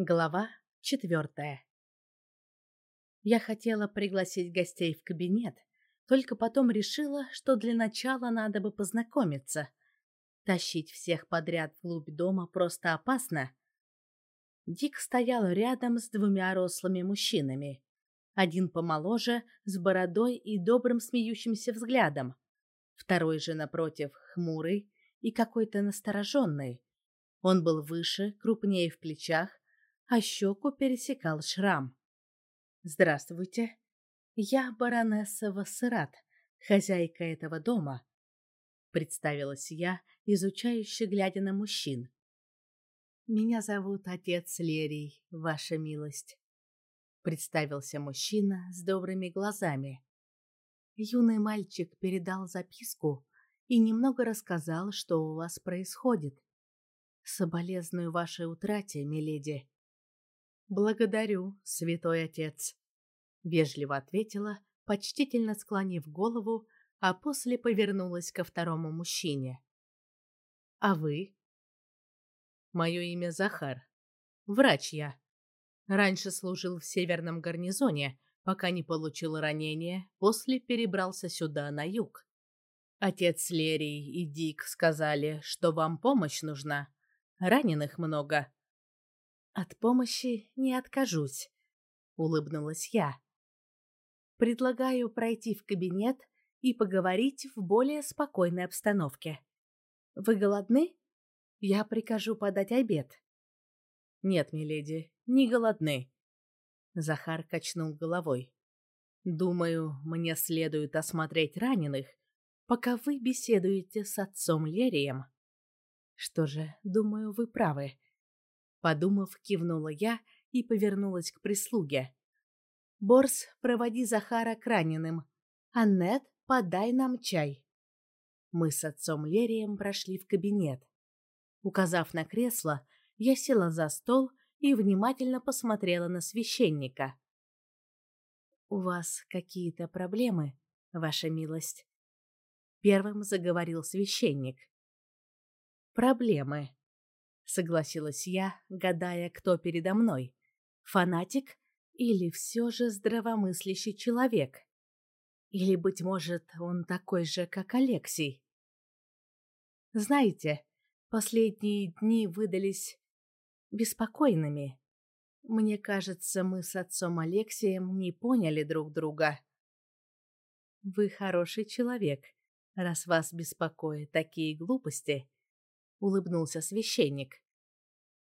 Глава четвертая. Я хотела пригласить гостей в кабинет, только потом решила, что для начала надо бы познакомиться. Тащить всех подряд вглубь дома просто опасно. Дик стоял рядом с двумя рослыми мужчинами. Один помоложе, с бородой и добрым смеющимся взглядом. Второй же, напротив, хмурый и какой-то настороженный. Он был выше, крупнее в плечах, а щеку пересекал шрам. «Здравствуйте. Я баронесса Вассерат, хозяйка этого дома», — представилась я, изучающе глядя на мужчин. «Меня зовут отец Лерий, ваша милость», — представился мужчина с добрыми глазами. Юный мальчик передал записку и немного рассказал, что у вас происходит. Соболезную вашей утрате, миледи. «Благодарю, святой отец», — вежливо ответила, почтительно склонив голову, а после повернулась ко второму мужчине. «А вы?» «Мое имя Захар. Врач я. Раньше служил в северном гарнизоне, пока не получил ранение, после перебрался сюда, на юг. Отец Лерий и Дик сказали, что вам помощь нужна. Раненых много. От помощи не откажусь, улыбнулась я. Предлагаю пройти в кабинет и поговорить в более спокойной обстановке. Вы голодны? Я прикажу подать обед. Нет, миледи, не голодны. Захар качнул головой. Думаю, мне следует осмотреть раненых, пока вы беседуете с отцом Лерием. Что же, думаю, вы правы. Подумав, кивнула я и повернулась к прислуге. «Борс, проводи Захара к раненым. Аннет, подай нам чай». Мы с отцом Лерием прошли в кабинет. Указав на кресло, я села за стол и внимательно посмотрела на священника. «У вас какие-то проблемы, ваша милость?» Первым заговорил священник. «Проблемы», согласилась я, гадая, кто передо мной. Фанатик или все же здравомыслящий человек? Или, быть может, он такой же, как Алексей? Знаете, последние дни выдались беспокойными. Мне кажется, мы с отцом Алексеем не поняли друг друга. Вы хороший человек, раз вас беспокоят такие глупости, — улыбнулся священник.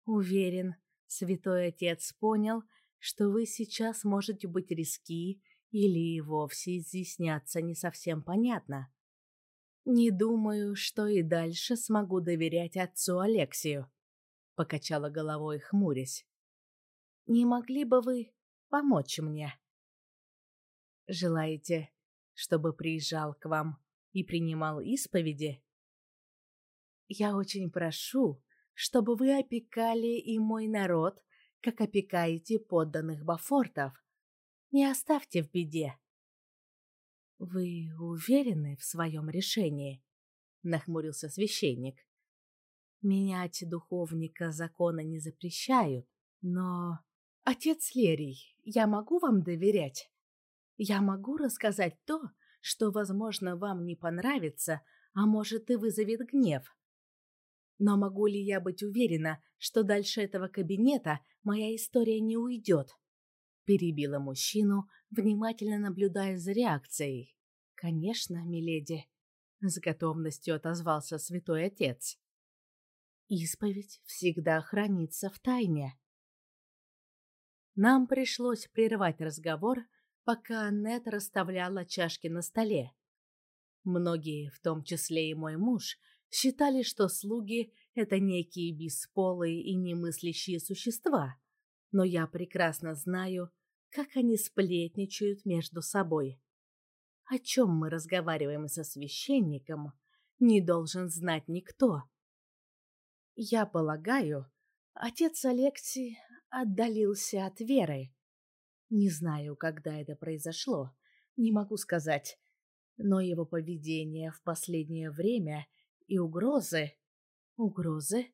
«Уверен, святой отец понял, что вы сейчас можете быть риски или и вовсе изъясняться не совсем понятно. Не думаю, что и дальше смогу доверять отцу Алексию», — покачала головой, хмурясь. «Не могли бы вы помочь мне?» «Желаете, чтобы приезжал к вам и принимал исповеди?» Я очень прошу, чтобы вы опекали и мой народ, как опекаете подданных Бафортов. Не оставьте в беде. Вы уверены в своем решении? Нахмурился священник. Менять духовника закона не запрещают, но... Отец Лерий, я могу вам доверять? Я могу рассказать то, что, возможно, вам не понравится, а может и вызовет гнев. Но могу ли я быть уверена, что дальше этого кабинета моя история не уйдет? Перебила мужчину, внимательно наблюдая за реакцией. Конечно, миледи, с готовностью отозвался святой отец. Исповедь всегда хранится в тайне. Нам пришлось прервать разговор, пока Аннет расставляла чашки на столе. Многие, в том числе и мой муж, считали, что слуги — это некие бесполые и немыслящие существа, но я прекрасно знаю, как они сплетничают между собой. О чем мы разговариваем со священником, не должен знать никто. Я полагаю, отец Алексий отдалился от веры. Не знаю, когда это произошло, не могу сказать, но его поведение в последнее время и угрозы. Угрозы?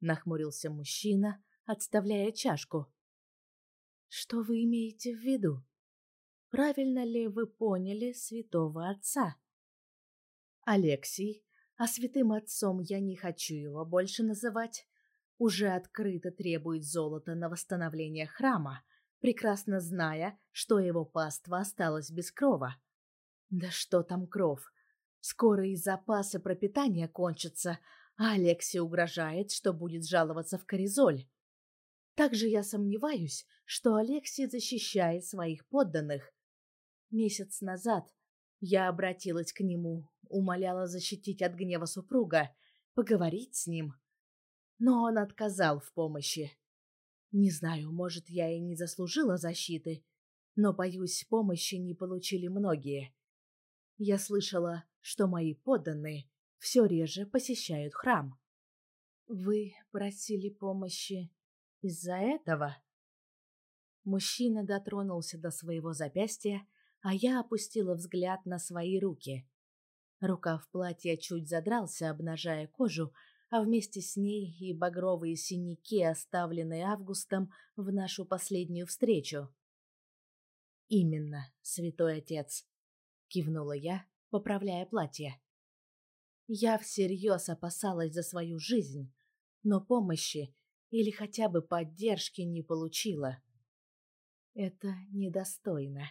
Нахмурился мужчина, отставляя чашку. Что вы имеете в виду? Правильно ли вы поняли святого отца? Алексий, а святым отцом я не хочу его больше называть, уже открыто требует золота на восстановление храма, прекрасно зная, что его паства осталась без крова. Да что там кров? Скоро и запасы пропитания кончатся, а Алексей угрожает, что будет жаловаться в Коризоль. Также я сомневаюсь, что Алексей защищает своих подданных. Месяц назад я обратилась к нему, умоляла защитить от гнева супруга, поговорить с ним. Но он отказал в помощи. Не знаю, может, я и не заслужила защиты, но, боюсь, помощи не получили многие. Я слышала, что мои подданные все реже посещают храм. Вы просили помощи из-за этого? Мужчина дотронулся до своего запястья, а я опустила взгляд на свои руки. Рукав платья чуть задрался, обнажая кожу, а вместе с ней и багровые синяки, оставленные Августом в нашу последнюю встречу. «Именно, святой отец», — кивнула я, поправляя платье. Я всерьез опасалась за свою жизнь, но помощи или хотя бы поддержки не получила. Это недостойно.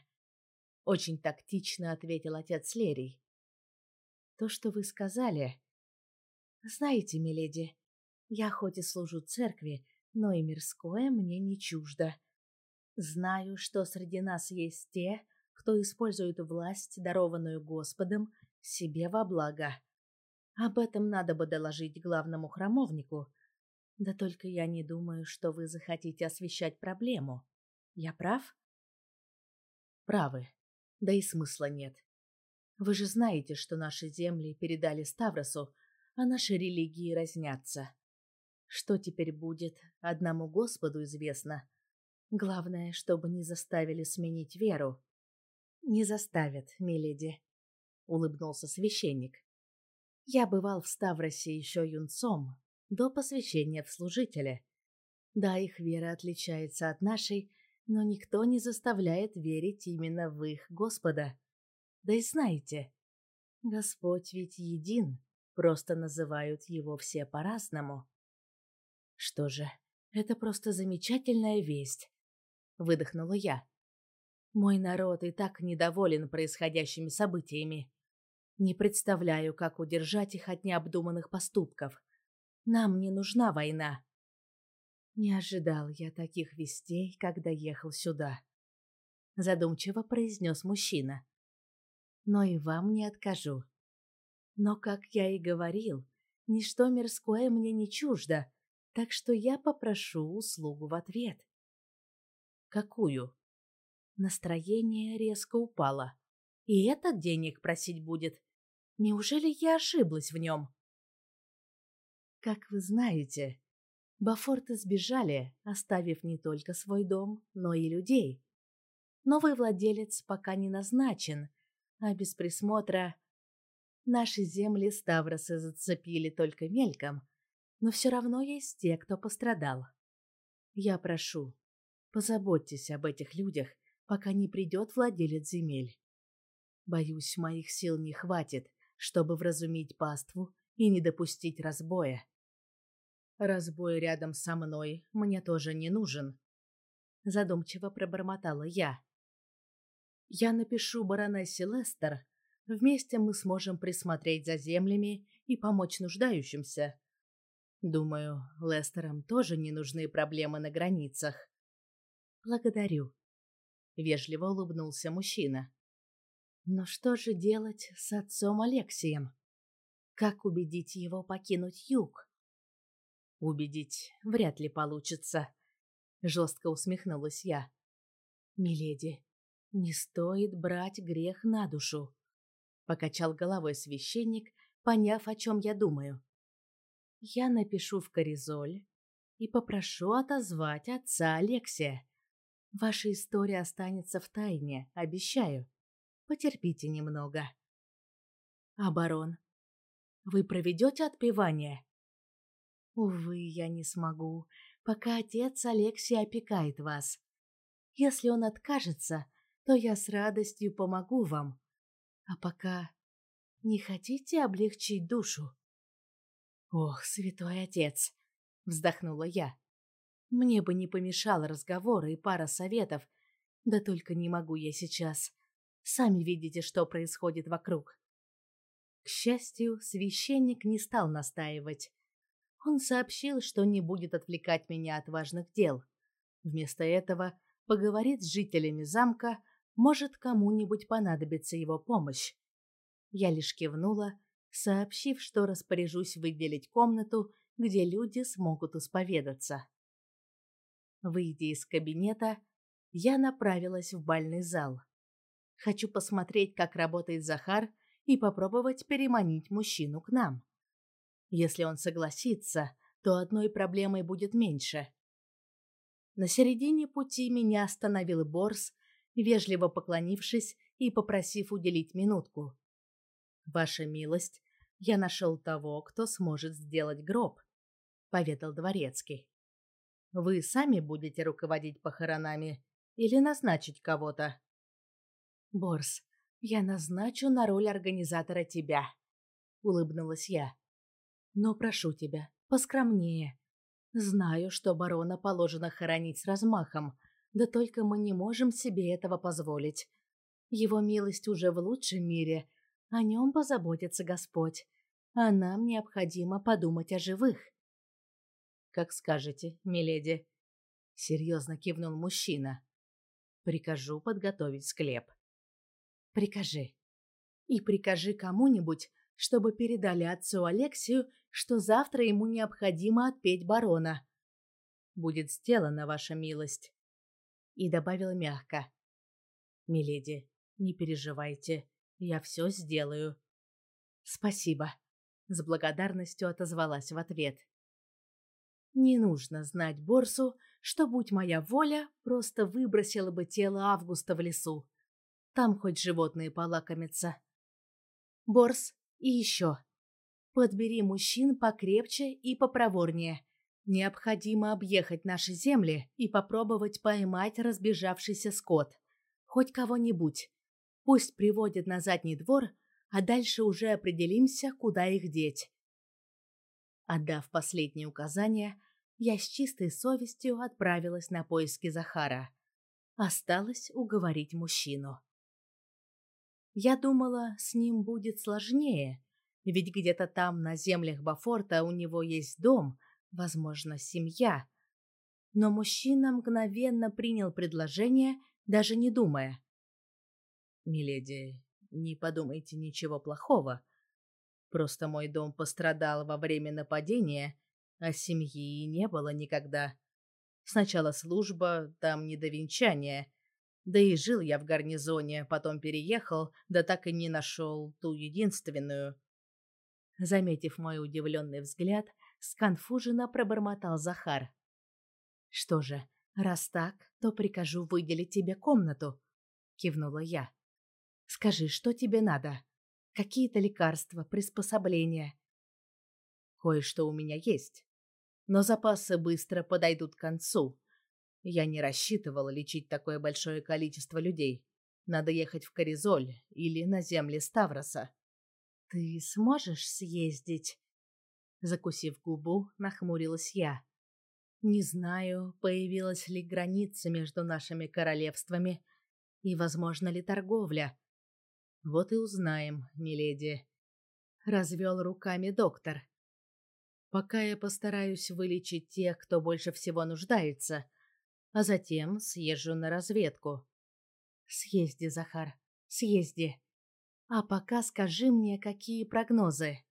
Очень тактично ответил отец Лерий. То, что вы сказали... Знаете, миледи, я хоть и служу церкви, но и мирское мне не чуждо. Знаю, что среди нас есть те, кто использует власть, дарованную Господом, себе во благо. Об этом надо бы доложить главному храмовнику. Да только я не думаю, что вы захотите освещать проблему. Я прав? Правы. Да и смысла нет. Вы же знаете, что наши земли передали Ставросу, а наши религии разнятся. Что теперь будет, одному Господу известно. Главное, чтобы не заставили сменить веру. Не заставят, миледи, улыбнулся священник. Я бывал в Ставросе еще юнцом, до посвящения в служителя. Да, их вера отличается от нашей, но никто не заставляет верить именно в их Господа. Да и знаете, Господь ведь един, просто называют его все по-разному. Что же, это просто замечательная весть, выдохнула я. Мой народ и так недоволен происходящими событиями. Не представляю, как удержать их от необдуманных поступков. Нам не нужна война. Не ожидал я таких вестей, когда ехал сюда. Задумчиво произнес мужчина. Но и вам не откажу. Но, как я и говорил, ничто мирское мне не чуждо, так что я попрошу услугу в ответ. Какую? Настроение резко упало. И этот денег просить будет. Неужели я ошиблась в нем? Как вы знаете, Бафорты сбежали, оставив не только свой дом, но и людей. Новый владелец пока не назначен, а без присмотра наши земли Ставросы зацепили только мельком, но все равно есть те, кто пострадал. Я прошу, позаботьтесь об этих людях, пока не придет владелец земель. Боюсь, моих сил не хватит, чтобы вразумить паству и не допустить разбоя. Разбой рядом со мной мне тоже не нужен. Задумчиво пробормотала я. Я напишу баронессе Лестер. Вместе мы сможем присмотреть за землями и помочь нуждающимся. Думаю, Лестерам тоже не нужны проблемы на границах. Благодарю. Вежливо улыбнулся мужчина. Но что же делать с отцом Алексием? Как убедить его покинуть юг? Убедить вряд ли получится. Жестко усмехнулась я. Миледи, не стоит брать грех на душу. Покачал головой священник, поняв, о чем я думаю. Я напишу в Коризоль и попрошу отозвать отца Алексия. Ваша история останется в тайне, обещаю. Потерпите немного. Барон, вы проведете отпевание? Увы, я не смогу. пока отец Алексей опекает вас. Если он откажется, то я с радостью помогу вам. А пока не хотите облегчить душу? Ох, святой отец, вздохнула я. Мне бы не помешал разговор и пара советов, да только не могу я сейчас. Сами видите, что происходит вокруг. К счастью, священник не стал настаивать. Он сообщил, что не будет отвлекать меня от важных дел. Вместо этого поговорит с жителями замка, может, кому-нибудь понадобится его помощь. Я лишь кивнула, сообщив, что распоряжусь выделить комнату, где люди смогут исповедаться. Выйдя из кабинета, я направилась в бальный зал. Хочу посмотреть, как работает Захар, и попробовать переманить мужчину к нам. Если он согласится, то одной проблемой будет меньше. На середине пути меня остановил Борс, вежливо поклонившись и попросив уделить минутку. «Ваша милость, я нашел того, кто сможет сделать гроб», — поведал дворецкий. «Вы сами будете руководить похоронами или назначить кого-то?» «Борс, я назначу на роль организатора тебя», — улыбнулась я. «Но прошу тебя, поскромнее. Знаю, что барона положено хоронить с размахом, да только мы не можем себе этого позволить. Его милость уже в лучшем мире, о нем позаботится Господь, а нам необходимо подумать о живых. Как скажете, миледи, серьезно кивнул мужчина. Прикажу подготовить склеп. Прикажи. И прикажи кому-нибудь, чтобы передали отцу Алексию, что завтра ему необходимо отпеть барона. Будет сделано, ваша милость. И добавил мягко. Миледи, не переживайте, я все сделаю. Спасибо. С благодарностью отозвалась в ответ. Не нужно знать Борсу, что, будь моя воля, просто выбросила бы тело Августа в лесу. Там хоть животные полакомятся. Борс, и еще. Подбери мужчин покрепче и попроворнее. Необходимо объехать наши земли и попробовать поймать разбежавшийся скот. Хоть кого-нибудь. Пусть приводят на задний двор, а дальше уже определимся, куда их деть. Отдав последние указания, я с чистой совестью отправилась на поиски Захара. Осталось уговорить мужчину. Я думала, с ним будет сложнее, ведь где-то там, на землях Бафорта, у него есть дом, возможно, семья. Но мужчина мгновенно принял предложение, даже не думая. «Миледи, не подумайте ничего плохого. Просто мой дом пострадал во время нападения, а семьи не было никогда. Сначала служба, там не до венчания. Да и жил я в гарнизоне, потом переехал, да так и не нашел ту единственную». Заметив мой удивленный взгляд, сконфуженно пробормотал Захар. «Что же, раз так, то прикажу выделить тебе комнату», — кивнула я. Скажи, что тебе надо? Какие-то лекарства, приспособления? Кое-что у меня есть. Но запасы быстро подойдут к концу. Я не рассчитывала лечить такое большое количество людей. Надо ехать в Коризоль или на земли Ставроса. Ты сможешь съездить? Закусив губу, нахмурилась я. Не знаю, появилась ли граница между нашими королевствами и возможно ли торговля. Вот и узнаем, миледи. Развел руками доктор. Пока я постараюсь вылечить тех, кто больше всего нуждается, а затем съезжу на разведку. Съезди, Захар, съезди. А пока скажи мне, какие прогнозы.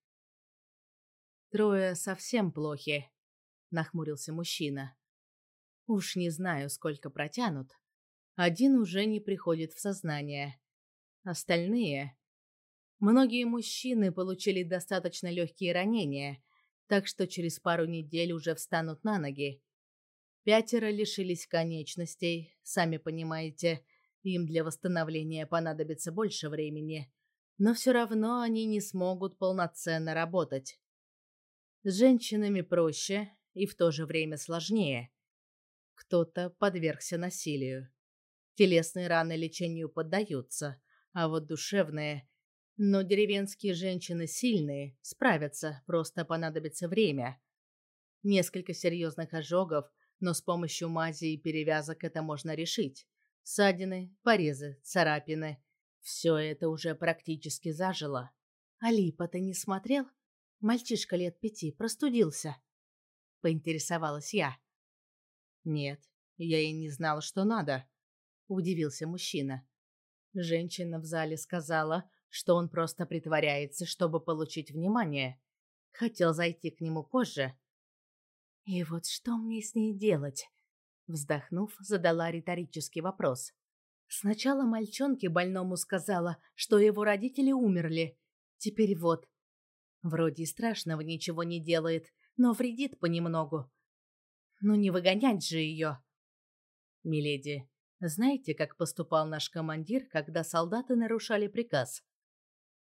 Трое совсем плохи, нахмурился мужчина. Уж не знаю, сколько протянут. Один уже не приходит в сознание. Остальные... Многие мужчины получили достаточно легкие ранения, так что через пару недель уже встанут на ноги. Пятеро лишились конечностей, сами понимаете, им для восстановления понадобится больше времени, но все равно они не смогут полноценно работать. С женщинами проще, и в то же время сложнее. Кто-то подвергся насилию. Телесные раны лечению поддаются, а вот душевные... Но деревенские женщины сильные, справятся, просто понадобится время. Несколько серьезных ожогов, но с помощью мази и перевязок это можно решить. Ссадины, порезы, царапины. Все это уже практически зажило. «Алипа, ты не смотрел? Мальчишка лет пяти простудился». Поинтересовалась я. «Нет, я и не знала, что надо», — удивился мужчина. Женщина в зале сказала, что он просто притворяется, чтобы получить внимание. Хотел зайти к нему позже. «И вот что мне с ней делать?» Вздохнув, задала риторический вопрос. Сначала мальчонке больному сказала, что его родители умерли. Теперь вот. Вроде страшного ничего не делает, но вредит понемногу. Ну не выгонять же ее. Миледи, знаете, как поступал наш командир, когда солдаты нарушали приказ?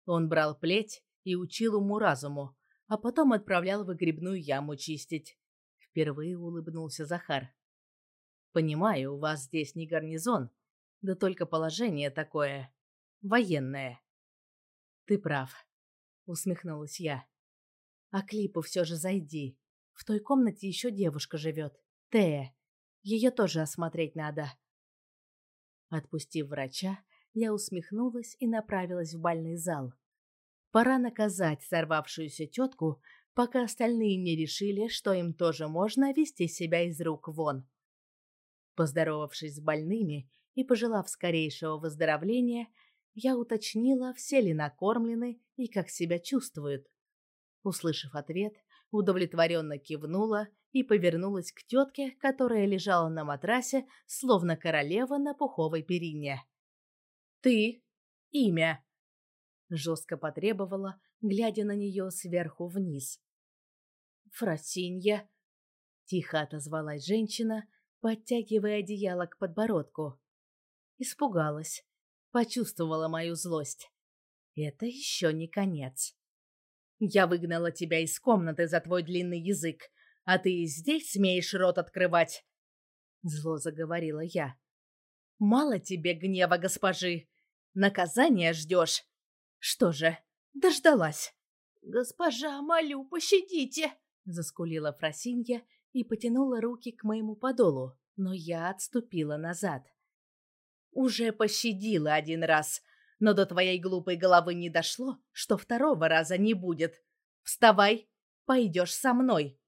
Он брал плеть и учил уму-разуму, а потом отправлял в грибную яму чистить. Впервые улыбнулся Захар. Понимаю, у вас здесь не гарнизон, да только положение такое военное. Ты прав, усмехнулась я. А клипу все же зайди. В той комнате еще девушка живет. Тея. Ее тоже осмотреть надо. Отпустив врача, я усмехнулась и направилась в бальный зал. Пора наказать сорвавшуюся тетку, пока остальные не решили, что им тоже можно вести себя из рук вон. Поздоровавшись с больными и пожелав скорейшего выздоровления, я уточнила, все ли накормлены и как себя чувствуют. Услышав ответ, удовлетворенно кивнула и повернулась к тетке, которая лежала на матрасе, словно королева на пуховой перине. «Ты? Имя?» Жестко потребовала, глядя на нее сверху вниз. «Фросинья», — тихо отозвалась женщина, подтягивая одеяло к подбородку. Испугалась, почувствовала мою злость. Это еще не конец. Я выгнала тебя из комнаты за твой длинный язык, а ты и здесь смеешь рот открывать. Зло заговорила я. Мало тебе гнева, госпожи. Наказание ждешь. Что же, дождалась. Госпожа, молю, пощадите, заскулила Фросинья и потянула руки к моему подолу, но я отступила назад. Уже пощадила один раз, но до твоей глупой головы не дошло, что второго раза не будет. Вставай, пойдешь со мной.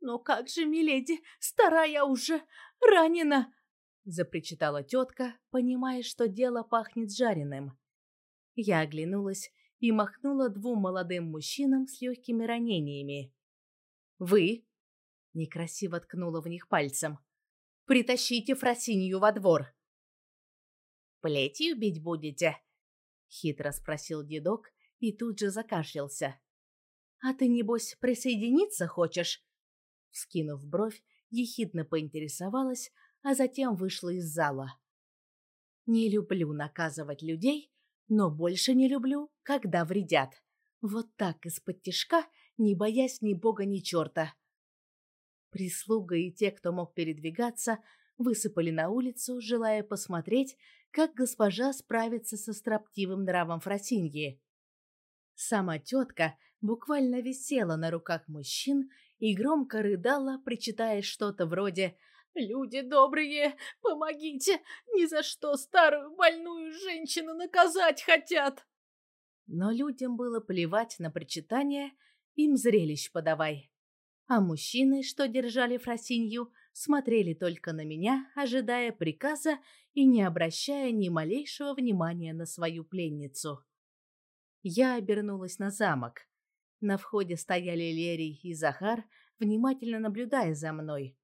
Но как же, миледи, старая уже, ранена, запричитала тетка, понимая, что дело пахнет жареным. Я оглянулась и махнула двум молодым мужчинам с легкими ранениями. Вы, некрасиво ткнула в них пальцем, притащите Фросинью во двор. «Плетью бить будете?» — хитро спросил дедок и тут же закашлялся. «А ты, небось, присоединиться хочешь?» Вскинув бровь, ехидно поинтересовалась, а затем вышла из зала. «Не люблю наказывать людей, но больше не люблю, когда вредят. Вот так из-под тишка, не боясь ни бога, ни черта». Прислуга и те, кто мог передвигаться, высыпали на улицу, желая посмотреть, как госпожа справится со строптивым нравом Фросиньи. Сама тетка буквально висела на руках мужчин и громко рыдала, причитая что-то вроде «Люди добрые, помогите! Ни за что старую больную женщину наказать хотят!» Но людям было плевать на причитания, им зрелищ подавай. А мужчины, что держали Фросинью, смотрели только на меня, ожидая приказа и не обращая ни малейшего внимания на свою пленницу. Я обернулась на замок. На входе стояли Лерий и Захар, внимательно наблюдая за мной.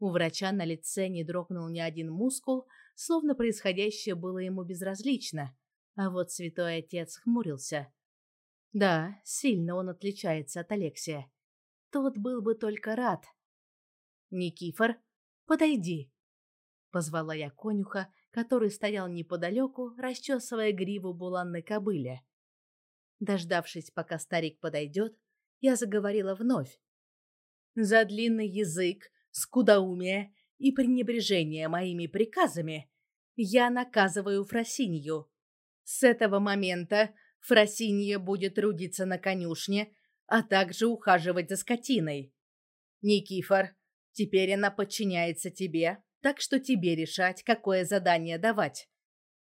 У врача на лице не дрогнул ни один мускул, словно происходящее было ему безразлично, а вот святой отец хмурился. Да, сильно он отличается от Алексия. Тот был бы только рад, «Никифор, подойди!» Позвала я конюха, который стоял неподалеку, расчесывая гриву буланной кобыле. Дождавшись, пока старик подойдет, я заговорила вновь. За длинный язык, скудоумие и пренебрежение моими приказами я наказываю Фросинью. С этого момента Фросинья будет трудиться на конюшне, а также ухаживать за скотиной. Никифор, теперь она подчиняется тебе, так что тебе решать, какое задание давать.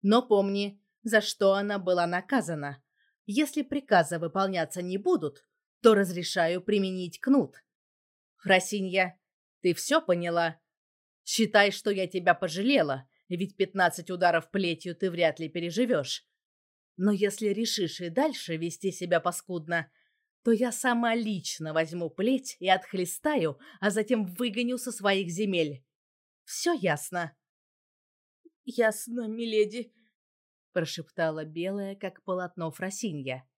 Но помни, за что она была наказана. Если приказы выполняться не будут, то разрешаю применить кнут. Фросинья, ты все поняла? Считай, что я тебя пожалела, ведь пятнадцать ударов плетью ты вряд ли переживешь. Но если решишь и дальше вести себя паскудно, то я сама лично возьму плеть и отхлестаю, а затем выгоню со своих земель. Все ясно?» «Ясно, миледи», — прошептала белая, как полотно Фросинья.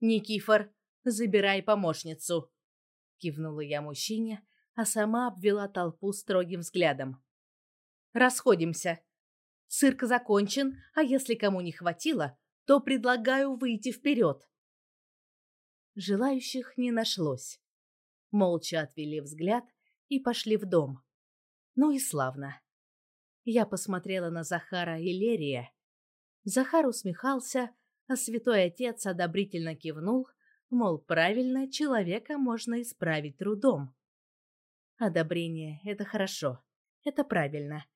«Никифор, забирай помощницу», — кивнула я мужчине, а сама обвела толпу строгим взглядом. «Расходимся. Цирк закончен, а если кому не хватило, то предлагаю выйти вперед». Желающих не нашлось. Молча отвели взгляд и пошли в дом. Ну и славно. Я посмотрела на Захара и Лерия. Захар усмехался, а святой отец одобрительно кивнул, мол, правильно, человека можно исправить трудом. Одобрение — это хорошо, это правильно.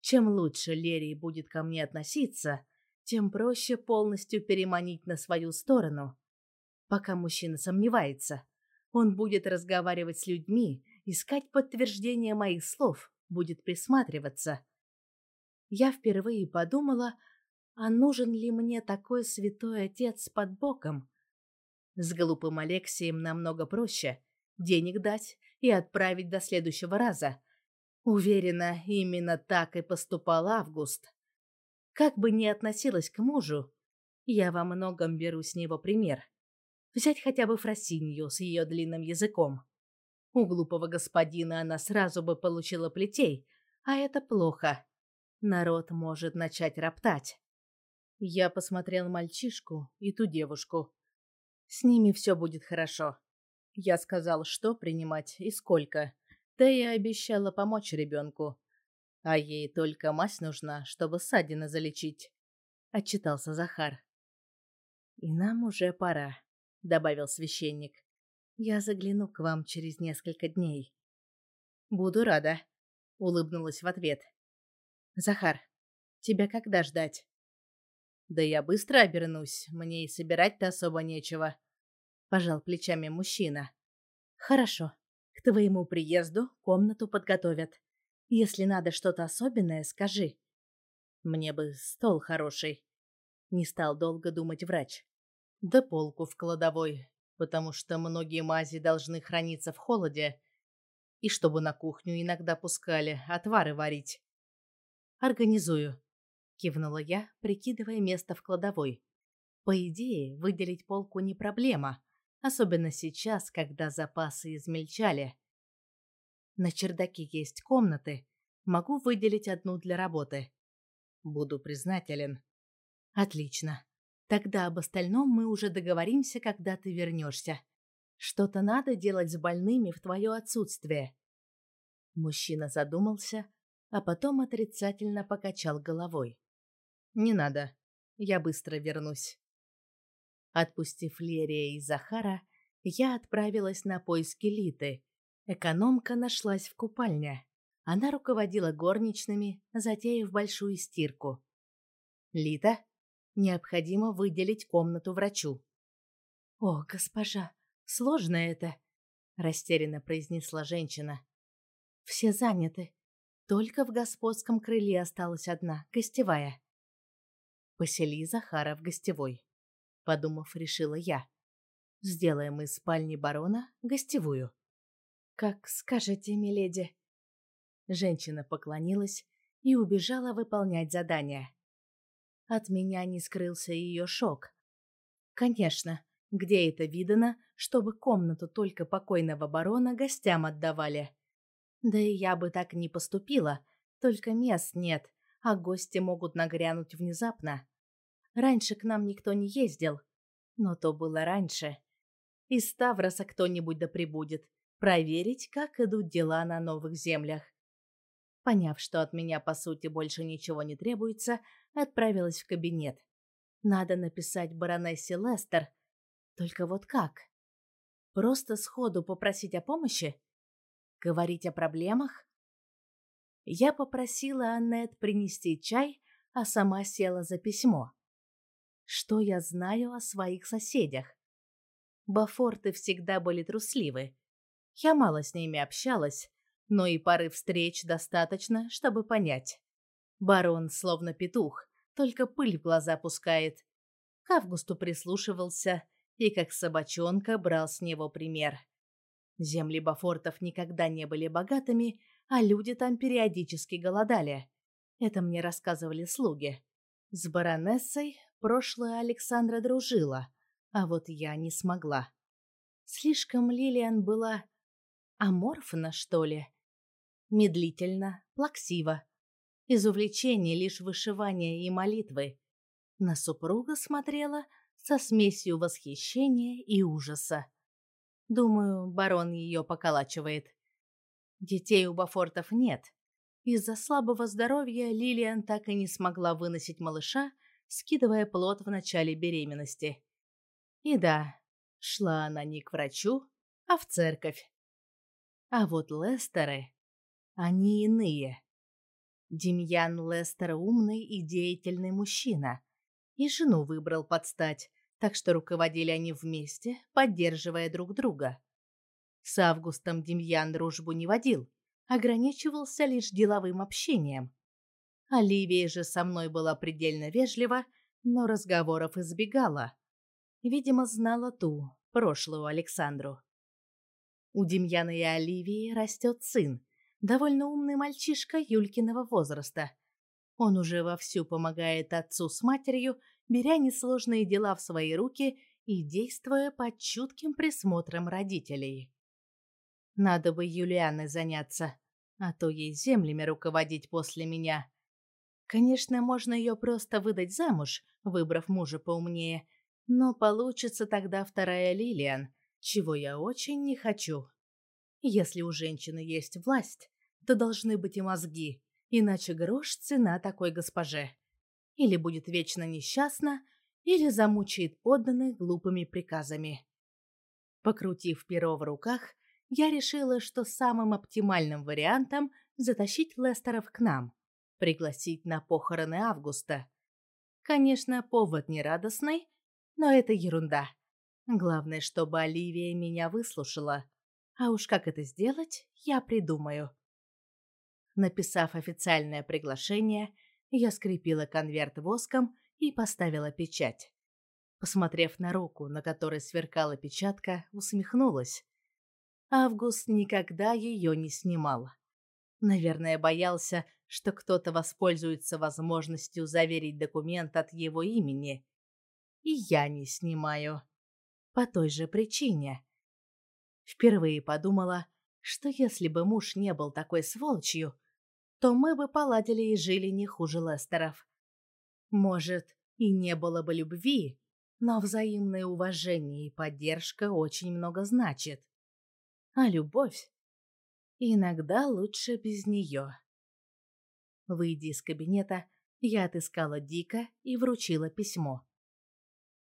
Чем лучше Лерий будет ко мне относиться, тем проще полностью переманить на свою сторону. Пока мужчина сомневается, он будет разговаривать с людьми, искать подтверждение моих слов, будет присматриваться. Я впервые подумала, а нужен ли мне такой святой отец под боком? С глупым Алексеем намного проще денег дать и отправить до следующего раза. Уверена, именно так и поступал Август. Как бы ни относилась к мужу, я во многом беру с него пример. Взять хотя бы Фросинью с ее длинным языком. У глупого господина она сразу бы получила плетей, а это плохо. Народ может начать роптать. Я посмотрел мальчишку и ту девушку. С ними все будет хорошо. Я сказал, что принимать и сколько. И обещала помочь ребенку. А ей только мазь нужна, чтобы ссадины залечить. Отчитался Захар. И нам уже пора, добавил священник. Я загляну к вам через несколько дней. Буду рада, улыбнулась в ответ. Захар, тебя когда ждать? Да я быстро обернусь, мне и собирать-то особо нечего, пожал плечами мужчина. Хорошо. К твоему приезду комнату подготовят. Если надо что-то особенное, скажи. Мне бы стол хороший. Не стал долго думать врач. Да полку в кладовой, потому что многие мази должны храниться в холоде, и чтобы на кухню иногда пускали отвары варить. «Организую», — кивнула я, прикидывая место в кладовой. По идее, выделить полку не проблема, особенно сейчас, когда запасы измельчали. На чердаке есть комнаты, могу выделить одну для работы. Буду признателен. Отлично. Тогда об остальном мы уже договоримся, когда ты вернешься. Что-то надо делать с больными в твое отсутствие. Мужчина задумался, а потом отрицательно покачал головой. Не надо. Я быстро вернусь. Отпустив Лерия и Захара, я отправилась на поиски Литы. Экономка нашлась в купальне. Она руководила горничными, затеяв большую стирку. «Лита?» Необходимо выделить комнату врачу. «О, госпожа, сложно это», — растерянно произнесла женщина. «Все заняты. Только в господском крыле осталась одна, гостевая». «Посели Захара в гостевой», — подумав, решила я. «Сделаем из спальни барона гостевую». «Как скажете, миледи». Женщина поклонилась и убежала выполнять задание. От меня не скрылся ее шок. Конечно, где это видано, чтобы комнату только покойного барона гостям отдавали? Да и я бы так не поступила, только мест нет, а гости могут нагрянуть внезапно. Раньше к нам никто не ездил, но то было раньше. Из Ставроса кто-нибудь да прибудет, проверить, как идут дела на новых землях. Поняв, что от меня, по сути, больше ничего не требуется, отправилась в кабинет. Надо написать баронессе Лестер. Только вот как? Просто сходу попросить о помощи? Говорить о проблемах? Я попросила Аннет принести чай, а сама села за письмо. Что я знаю о своих соседях? Бафорты всегда были трусливы. Я мало с ними общалась, но и пары встреч достаточно, чтобы понять. Барон словно петух, только пыль в глаза пускает. К Августу прислушивался и, как собачонка, брал с него пример. Земли Бафортов никогда не были богатыми, а люди там периодически голодали. Это мне рассказывали слуги. С баронессой прошлое Александра дружила, а вот я не смогла. Слишком Лилиан была аморфна, что ли? медлительно, плаксиво. Из увлечений лишь вышивания и молитвы. На супруга смотрела со смесью восхищения и ужаса. Думаю, барон ее поколачивает. Детей у Бафортов нет. Из-за слабого здоровья Лилиан так и не смогла выносить малыша, скидывая плод в начале беременности. И да, шла она не к врачу, а в церковь. А вот Лестеры они иные. Демьян Лестер умный и деятельный мужчина. И жену выбрал под стать, так что руководили они вместе, поддерживая друг друга. С Августом Демьян дружбу не водил, ограничивался лишь деловым общением. Оливия же со мной была предельно вежлива, но разговоров избегала. Видимо, знала ту, прошлую Александру. У Демьяна и Оливии растет сын, довольно умный мальчишка Юлькиного возраста. Он уже вовсю помогает отцу с матерью, беря несложные дела в свои руки и действуя под чутким присмотром родителей. Надо бы Юлианой заняться, а то ей землями руководить после меня. Конечно, можно ее просто выдать замуж, выбрав мужа поумнее, но получится тогда вторая Лилиан, чего я очень не хочу. Если у женщины есть власть, то должны быть и мозги, иначе грош цена такой госпоже. Или будет вечно несчастна, или замучает подданных глупыми приказами. Покрутив перо в руках, я решила, что самым оптимальным вариантом затащить Лестеров к нам, пригласить на похороны Августа. Конечно, повод не радостный, но это ерунда. Главное, чтобы Оливия меня выслушала. А уж как это сделать, я придумаю. Написав официальное приглашение, я скрепила конверт воском и поставила печать. Посмотрев на руку, на которой сверкала печатка, усмехнулась. Август никогда ее не снимал. Наверное, боялся, что кто-то воспользуется возможностью заверить документ от его имени. И я не снимаю. По той же причине. Впервые подумала, что если бы муж не был такой сволочью, то мы бы поладили и жили не хуже Лестеров. Может, и не было бы любви, но взаимное уважение и поддержка очень много значит. А любовь? Иногда лучше без нее. Выйдя из кабинета, я отыскала Дика и вручила письмо.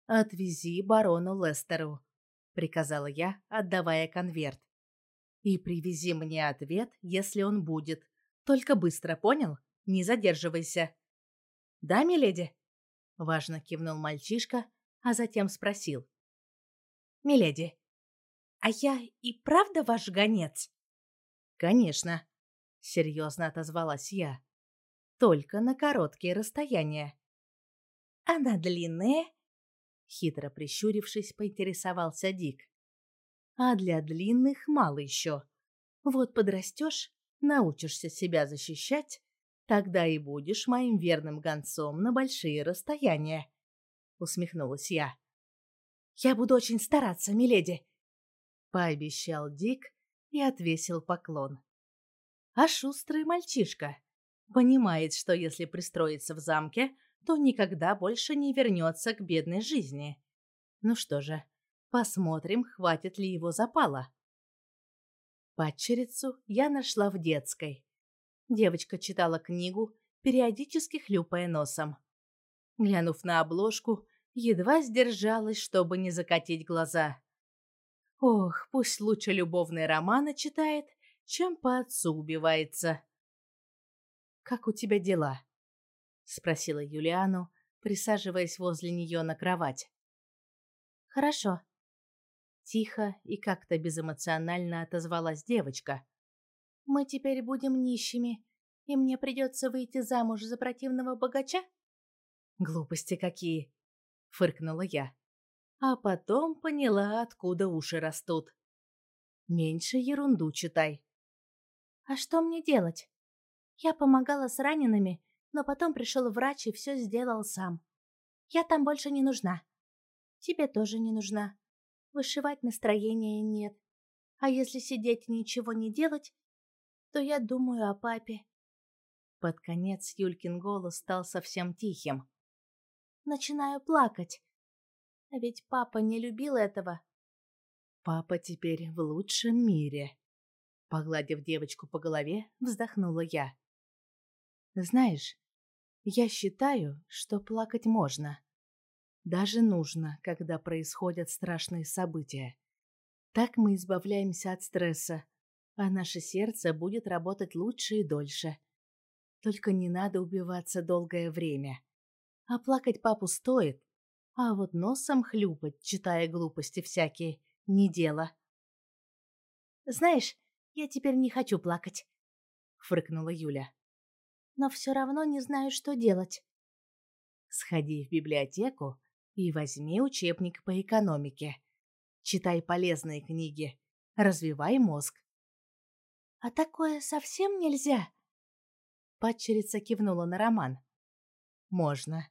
«Отвези барону Лестеру», — приказала я, отдавая конверт. «И привези мне ответ, если он будет. Только быстро, понял? Не задерживайся». «Да, миледи?» — важно кивнул мальчишка, а затем спросил. «Миледи, а я и правда ваш гонец?» «Конечно», — серьезно отозвалась я. «Только на короткие расстояния». «А на длинные?» Хитро прищурившись, поинтересовался Дик. А для длинных мало еще. Вот подрастешь, научишься себя защищать, тогда и будешь моим верным гонцом на большие расстояния. Усмехнулась я. Я буду очень стараться, миледи. Пообещал Дик и отвесил поклон. А шустрый мальчишка. Понимает, что если пристроиться в замке, то никогда больше не вернется к бедной жизни. Ну что же, посмотрим, хватит ли его запала. Падчерицу я нашла в детской. Девочка читала книгу, периодически хлюпая носом. Глянув на обложку, едва сдержалась, чтобы не закатить глаза. Ох, пусть лучше любовные романы читает, чем по отцу убивается. «Как у тебя дела?» — спросила Юлиану, присаживаясь возле нее на кровать. «Хорошо», Тихо и как-то безэмоционально отозвалась девочка. «Мы теперь будем нищими, и мне придется выйти замуж за противного богача?» «Глупости какие!» — фыркнула я. А потом поняла, откуда уши растут. «Меньше ерунду читай». «А что мне делать? Я помогала с ранеными, но потом пришел врач и все сделал сам. Я там больше не нужна. Тебе тоже не нужна. Вышивать настроения нет. А если сидеть и ничего не делать, то я думаю о папе. Под конец Юлькин голос стал совсем тихим. Начинаю плакать. А ведь папа не любил этого. Папа теперь в лучшем мире. Погладив девочку по голове, вздохнула я. Знаешь, я считаю, что плакать можно. Даже нужно, когда происходят страшные события. Так мы избавляемся от стресса, а наше сердце будет работать лучше и дольше. Только не надо убиваться долгое время. А плакать папу стоит, а вот носом хлюпать, читая глупости всякие, не дело. «Знаешь, я теперь не хочу плакать», — фрыкнула Юля. «Но все равно не знаю, что делать». «Сходи в библиотеку и возьми учебник по экономике. Читай полезные книги. Развивай мозг. А такое совсем нельзя? Падчерица кивнула на роман. Можно.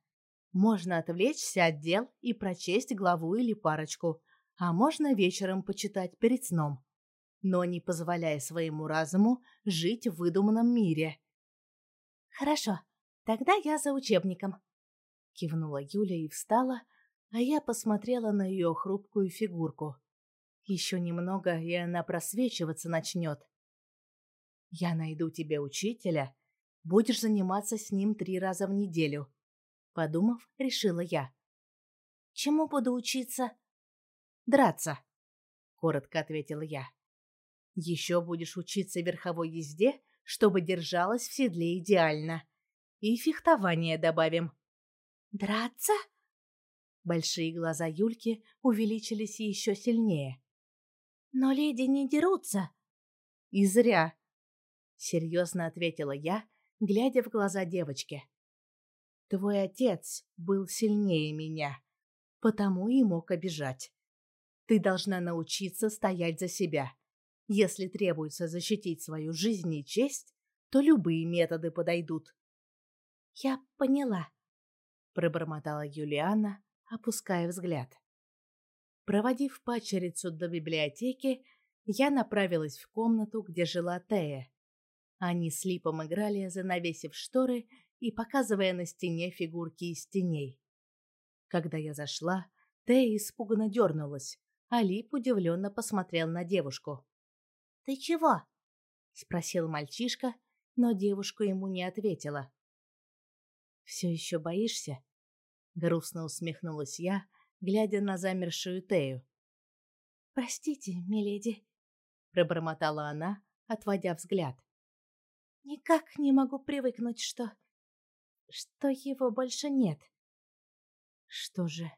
Можно отвлечься от дел и прочесть главу или парочку, а можно вечером почитать перед сном. Но не позволяя своему разуму жить в выдуманном мире. Хорошо, тогда я за учебником. Кивнула Юля и встала, а я посмотрела на ее хрупкую фигурку. Еще немного, и она просвечиваться начнет. Я найду тебе учителя, будешь заниматься с ним три раза в неделю. Подумав, решила я. Чему буду учиться? Драться, коротко ответила я. Еще будешь учиться верховой езде, чтобы держалась в седле идеально. И фехтование добавим. Драться? Большие глаза Юльки увеличились еще сильнее. «Но леди не дерутся!» «И зря!» — серьезно ответила я, глядя в глаза девочки. «Твой отец был сильнее меня, потому и мог обижать. Ты должна научиться стоять за себя. Если требуется защитить свою жизнь и честь, то любые методы подойдут». «Я поняла», — пробормотала Юлиана, опуская взгляд. Проводив пачерицу до библиотеки, я направилась в комнату, где жила Тея. Они с Липом играли, занавесив шторы и показывая на стене фигурки из теней. Когда я зашла, Тея испуганно дернулась, а Лип удивленно посмотрел на девушку. «Ты чего?» — спросил мальчишка, но девушка ему не ответила. «Все еще боишься?» Грустно усмехнулась я, глядя на замершую Тею. «Простите, миледи», — пробормотала она, отводя взгляд. «Никак не могу привыкнуть, что... что его больше нет». «Что же,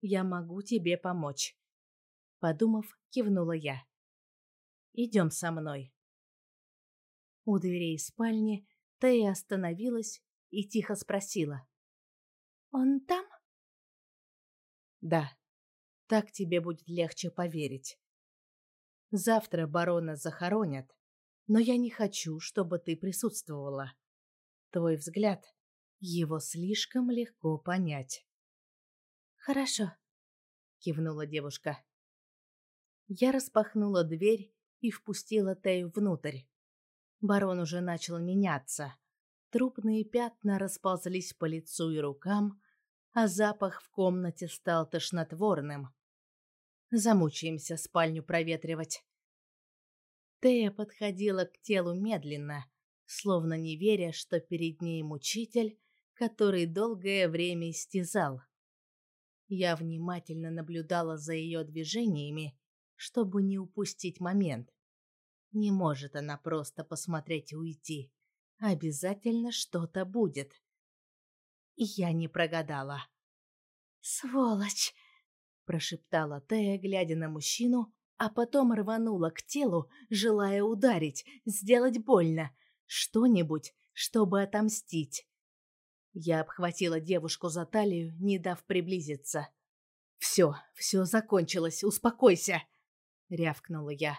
я могу тебе помочь», — подумав, кивнула я. «Идем со мной». У дверей спальни Тея остановилась и тихо спросила. Он там? Да. Так тебе будет легче поверить. Завтра барона захоронят, но я не хочу, чтобы ты присутствовала. Твой взгляд, его слишком легко понять. Хорошо, кивнула девушка. Я распахнула дверь и впустила Тею внутрь. Барон уже начал меняться. Трупные пятна расползлись по лицу и рукам, а запах в комнате стал тошнотворным. Замучаемся спальню проветривать. Тея подходила к телу медленно, словно не веря, что перед ней мучитель, который долгое время истязал. Я внимательно наблюдала за ее движениями, чтобы не упустить момент. Не может она просто посмотреть и уйти. Обязательно что-то будет. И я не прогадала. «Сволочь!» – прошептала Тея, глядя на мужчину, а потом рванула к телу, желая ударить, сделать больно, что-нибудь, чтобы отомстить. Я обхватила девушку за талию, не дав приблизиться. «Все, все закончилось, успокойся!» — рявкнула я.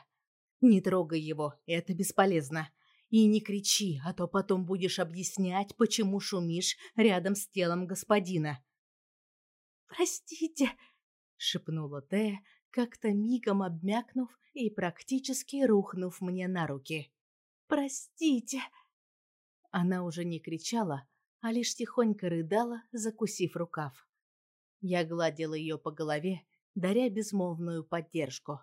«Не трогай его, это бесполезно. И не кричи, а то потом будешь объяснять, почему шумишь рядом с телом господина». «Простите», — шепнула Тея, как-то мигом обмякнув и практически рухнув мне на руки. «Простите!» Она уже не кричала, а лишь тихонько рыдала, закусив рукав. Я гладила ее по голове, даря безмолвную поддержку.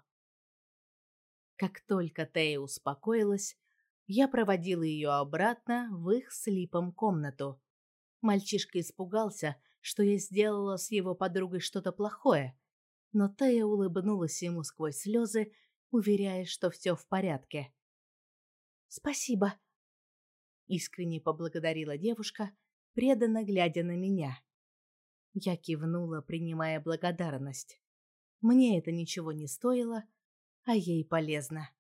Как только Тея успокоилась, я проводила ее обратно в их с комнату. Мальчишка испугался, что я сделала с его подругой что-то плохое, но Тея улыбнулась ему сквозь слезы, уверяя, что все в порядке. «Спасибо», — искренне поблагодарила девушка, преданно глядя на меня. Я кивнула, принимая благодарность. Мне это ничего не стоило, а ей полезно.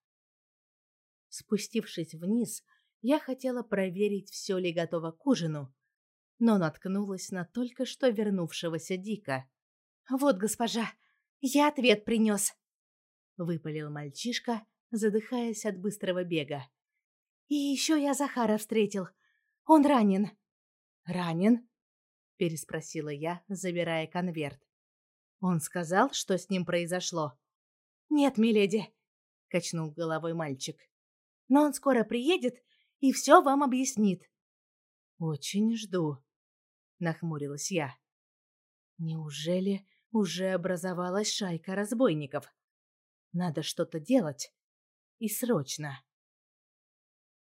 Спустившись вниз, я хотела проверить, все ли готово к ужину, но наткнулась на только что вернувшегося Дика. «Вот, госпожа, я ответ принес!» — выпалил мальчишка, задыхаясь от быстрого бега. «И еще я Захара встретил. Он ранен». «Ранен?» — переспросила я, забирая конверт. «Он сказал, что с ним произошло?» «Нет, миледи», — качнул головой мальчик. «Но он скоро приедет и все вам объяснит». «Очень жду», — нахмурилась я. «Неужели уже образовалась шайка разбойников. Надо что-то делать. И срочно.